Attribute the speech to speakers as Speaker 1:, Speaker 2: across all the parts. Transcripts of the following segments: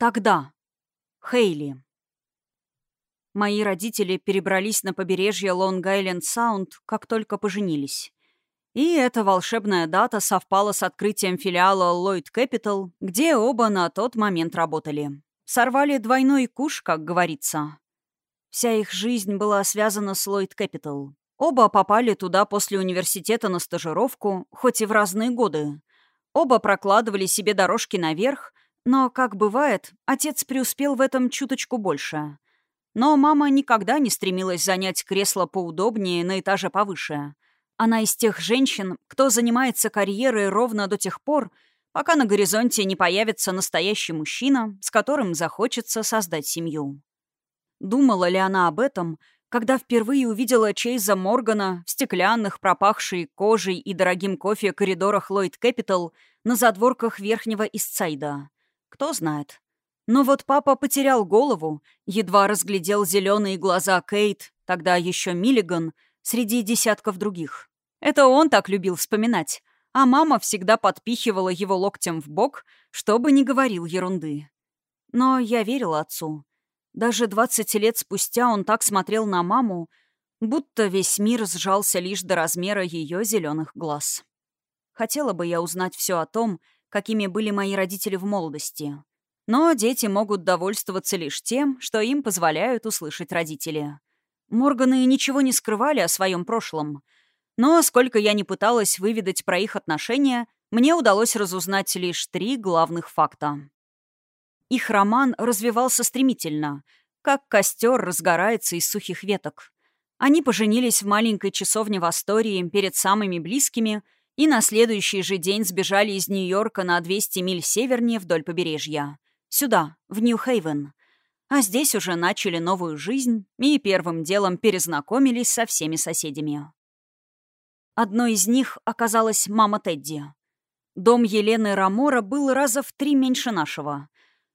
Speaker 1: Тогда. Хейли. Мои родители перебрались на побережье Лонг-Айленд-Саунд, как только поженились. И эта волшебная дата совпала с открытием филиала Lloyd Capital, где оба на тот момент работали. Сорвали двойной куш, как говорится. Вся их жизнь была связана с Lloyd Capital. Оба попали туда после университета на стажировку, хоть и в разные годы. Оба прокладывали себе дорожки наверх, но, как бывает, отец преуспел в этом чуточку больше. Но мама никогда не стремилась занять кресло поудобнее на этаже повыше. Она из тех женщин, кто занимается карьерой ровно до тех пор, пока на горизонте не появится настоящий мужчина, с которым захочется создать семью. Думала ли она об этом, когда впервые увидела Чейза Моргана в стеклянных, пропахшей кожей и дорогим кофе коридорах Ллойд Кэпитал на задворках Верхнего Истсайда? Кто знает. Но вот папа потерял голову, едва разглядел зеленые глаза Кейт, тогда еще Миллиган, среди десятков других. Это он так любил вспоминать, а мама всегда подпихивала его локтем в бок, чтобы не говорил ерунды. Но я верила отцу. Даже 20 лет спустя он так смотрел на маму, будто весь мир сжался лишь до размера ее зеленых глаз. Хотела бы я узнать все о том, какими были мои родители в молодости. Но дети могут довольствоваться лишь тем, что им позволяют услышать родители. Морганы ничего не скрывали о своем прошлом. Но сколько я не пыталась выведать про их отношения, мне удалось разузнать лишь три главных факта. Их роман развивался стремительно, как костер разгорается из сухих веток. Они поженились в маленькой часовне в Астории перед самыми близкими — и на следующий же день сбежали из Нью-Йорка на 200 миль севернее вдоль побережья. Сюда, в Нью-Хейвен. А здесь уже начали новую жизнь и первым делом перезнакомились со всеми соседями. Одной из них оказалась мама Тедди. Дом Елены Рамора был раза в три меньше нашего.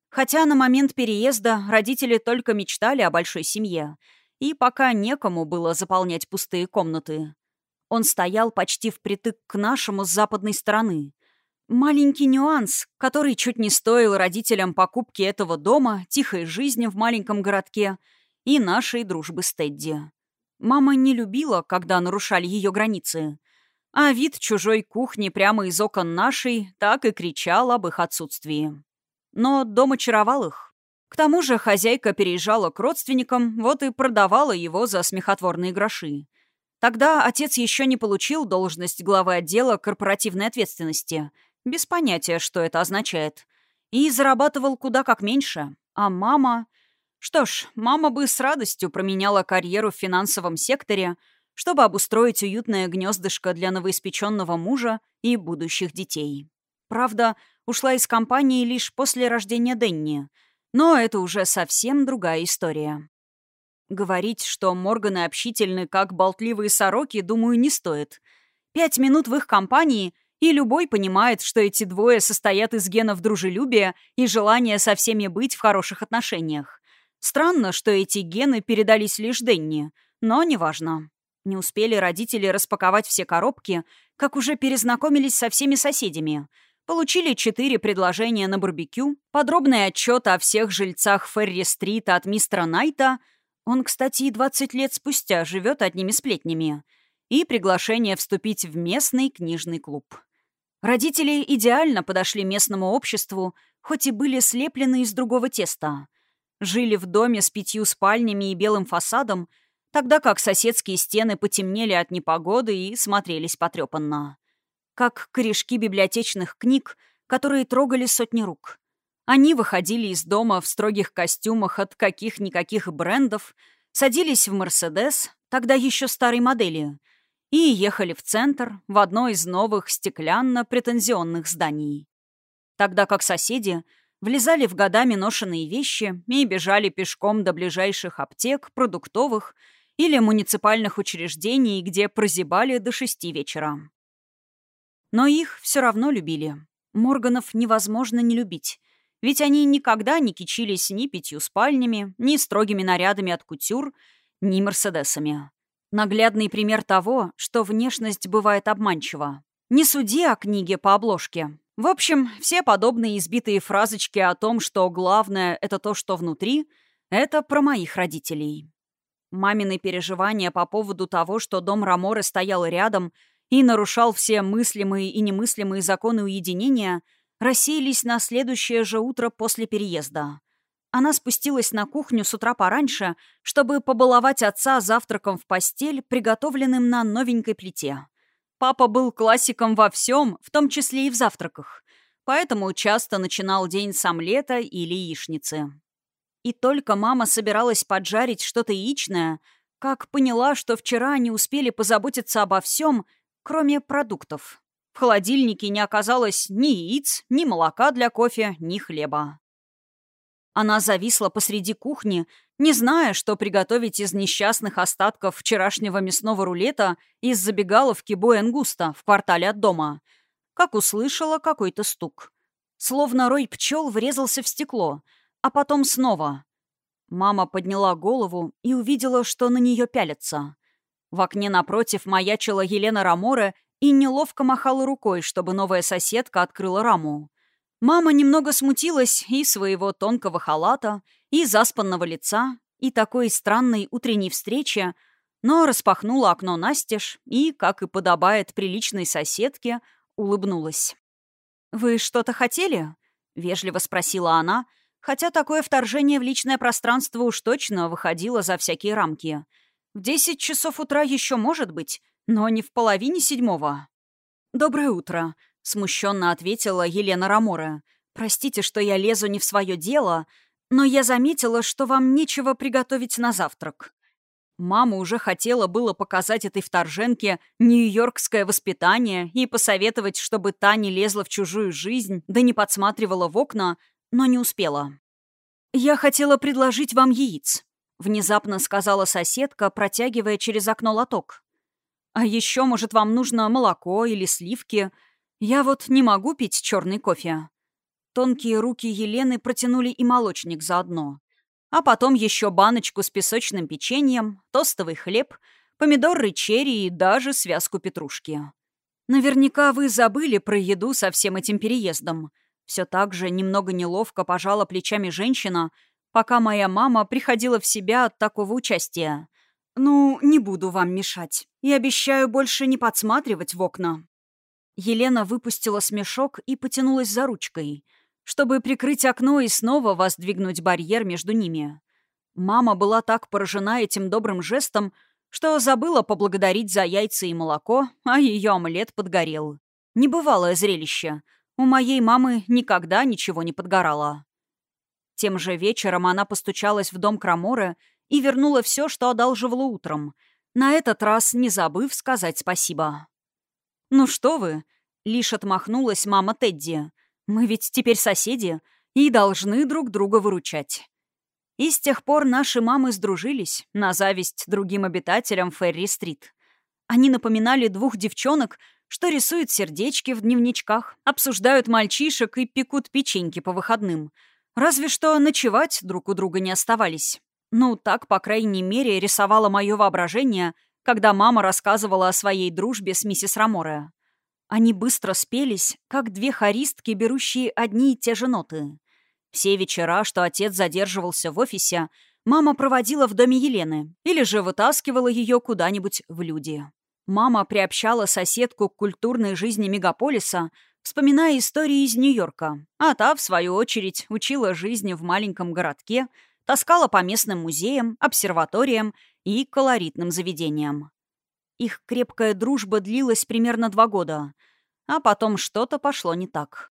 Speaker 1: Хотя на момент переезда родители только мечтали о большой семье, и пока некому было заполнять пустые комнаты. Он стоял почти впритык к нашему с западной стороны. Маленький нюанс, который чуть не стоил родителям покупки этого дома, тихой жизни в маленьком городке и нашей дружбы с Тедди. Мама не любила, когда нарушали ее границы. А вид чужой кухни прямо из окон нашей так и кричал об их отсутствии. Но дом очаровал их. К тому же хозяйка переезжала к родственникам, вот и продавала его за смехотворные гроши. Тогда отец еще не получил должность главы отдела корпоративной ответственности, без понятия, что это означает, и зарабатывал куда как меньше. А мама... Что ж, мама бы с радостью променяла карьеру в финансовом секторе, чтобы обустроить уютное гнездышко для новоиспеченного мужа и будущих детей. Правда, ушла из компании лишь после рождения Денни, но это уже совсем другая история. Говорить, что Морганы общительны, как болтливые сороки, думаю, не стоит. Пять минут в их компании, и любой понимает, что эти двое состоят из генов дружелюбия и желания со всеми быть в хороших отношениях. Странно, что эти гены передались лишь Денни, но неважно. Не успели родители распаковать все коробки, как уже перезнакомились со всеми соседями. Получили четыре предложения на барбекю, подробный отчет о всех жильцах Ферри-стрита от мистера Найта — он, кстати, и 20 лет спустя живет одними сплетнями. И приглашение вступить в местный книжный клуб. Родители идеально подошли местному обществу, хоть и были слеплены из другого теста. Жили в доме с пятью спальнями и белым фасадом, тогда как соседские стены потемнели от непогоды и смотрелись потрепанно. Как корешки библиотечных книг, которые трогали сотни рук. Они выходили из дома в строгих костюмах от каких-никаких брендов, садились в «Мерседес», тогда еще старой модели, и ехали в центр, в одно из новых стеклянно-претензионных зданий. Тогда как соседи влезали в годами ношенные вещи и бежали пешком до ближайших аптек, продуктовых или муниципальных учреждений, где прозябали до шести вечера. Но их все равно любили. Морганов невозможно не любить. Ведь они никогда не кичились ни пятью спальнями, ни строгими нарядами от кутюр, ни мерседесами. Наглядный пример того, что внешность бывает обманчива. Не суди о книге по обложке. В общем, все подобные избитые фразочки о том, что главное — это то, что внутри, это про моих родителей. Мамины переживания по поводу того, что дом Раморы стоял рядом и нарушал все мыслимые и немыслимые законы уединения, рассеялись на следующее же утро после переезда. Она спустилась на кухню с утра пораньше, чтобы побаловать отца завтраком в постель, приготовленным на новенькой плите. Папа был классиком во всем, в том числе и в завтраках, поэтому часто начинал день с омлета или яичницы. И только мама собиралась поджарить что-то яичное, как поняла, что вчера они успели позаботиться обо всем, кроме продуктов. В холодильнике не оказалось ни яиц, ни молока для кофе, ни хлеба. Она зависла посреди кухни, не зная, что приготовить из несчастных остатков вчерашнего мясного рулета из забегаловки Буэнгуста в квартале от дома, как услышала какой-то стук. Словно рой пчел врезался в стекло, а потом снова. Мама подняла голову и увидела, что на нее пялятся. В окне напротив маячила Елена Раморе и неловко махала рукой, чтобы новая соседка открыла раму. Мама немного смутилась и своего тонкого халата, и заспанного лица, и такой странной утренней встречи, но распахнула окно настежь и, как и подобает приличной соседке, улыбнулась. «Вы что-то хотели?» — вежливо спросила она, хотя такое вторжение в личное пространство уж точно выходило за всякие рамки. В десять часов утра еще может быть, но не в половине седьмого. «Доброе утро», Смущенно ответила Елена Рамора. «Простите, что я лезу не в свое дело, но я заметила, что вам нечего приготовить на завтрак». Мама уже хотела было показать этой вторженке нью-йоркское воспитание и посоветовать, чтобы та не лезла в чужую жизнь, да не подсматривала в окна, но не успела. «Я хотела предложить вам яиц», — внезапно сказала соседка, протягивая через окно лоток. «А еще, может, вам нужно молоко или сливки?» Я вот не могу пить черный кофе. Тонкие руки Елены протянули и молочник заодно. А потом еще баночку с песочным печеньем, тостовый хлеб, помидоры черри и даже связку петрушки. Наверняка вы забыли про еду со всем этим переездом. Все так же немного неловко пожала плечами женщина, пока моя мама приходила в себя от такого участия. «Ну, не буду вам мешать. И обещаю больше не подсматривать в окна. Елена выпустила смешок и потянулась за ручкой, чтобы прикрыть окно и снова воздвигнуть барьер между ними. Мама была так поражена этим добрым жестом, что забыла поблагодарить за яйца и молоко, а ее омлет подгорел. Небывалое зрелище. У моей мамы никогда ничего не подгорало. Тем же вечером она постучалась в дом Краморы и вернула все, что одалживала утром, на этот раз не забыв сказать спасибо. «Ну что вы?» — лишь отмахнулась мама Тедди. «Мы ведь теперь соседи и должны друг друга выручать». И с тех пор наши мамы сдружились, на зависть другим обитателям Ферри-стрит. Они напоминали двух девчонок, что рисуют сердечки в дневничках, обсуждают мальчишек и пекут печеньки по выходным. Разве что ночевать друг у друга не оставались. Ну, так, по крайней мере, рисовало мое воображение, когда мама рассказывала о своей дружбе с миссис Раморе. Они быстро спелись, как две хористки, берущие одни и те же ноты. Все вечера, что отец задерживался в офисе, мама проводила в доме Елены или же вытаскивала ее куда-нибудь в люди. Мама приобщала соседку к культурной жизни мегаполиса, вспоминая истории из Нью-Йорка, а та, в свою очередь, учила жизни в маленьком городке, таскала по местным музеям, обсерваториям и колоритным заведениям. Их крепкая дружба длилась примерно два года, а потом что-то пошло не так.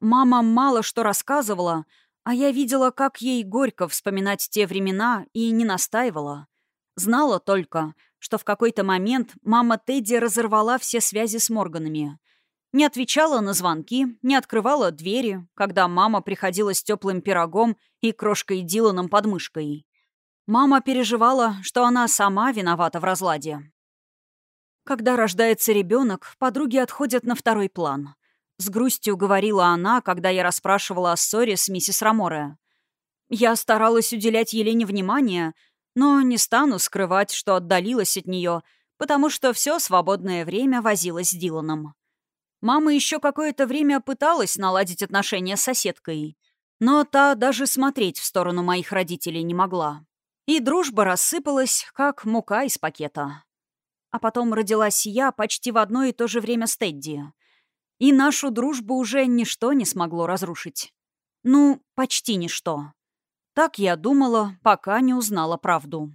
Speaker 1: Мама мало что рассказывала, а я видела, как ей горько вспоминать те времена и не настаивала. Знала только, что в какой-то момент мама Тедди разорвала все связи с Морганами. Не отвечала на звонки, не открывала двери, когда мама приходила с теплым пирогом и крошкой Диланом под мышкой. Мама переживала, что она сама виновата в разладе. Когда рождается ребенок, подруги отходят на второй план. С грустью говорила она, когда я расспрашивала о ссоре с миссис Раморе. Я старалась уделять Елене внимание, но не стану скрывать, что отдалилась от нее, потому что все свободное время возилась с Диланом. Мама еще какое-то время пыталась наладить отношения с соседкой, но та даже смотреть в сторону моих родителей не могла. И дружба рассыпалась, как мука из пакета. А потом родилась я почти в одно и то же время с Тедди. И нашу дружбу уже ничто не смогло разрушить. Ну, почти ничто. Так я думала, пока не узнала правду.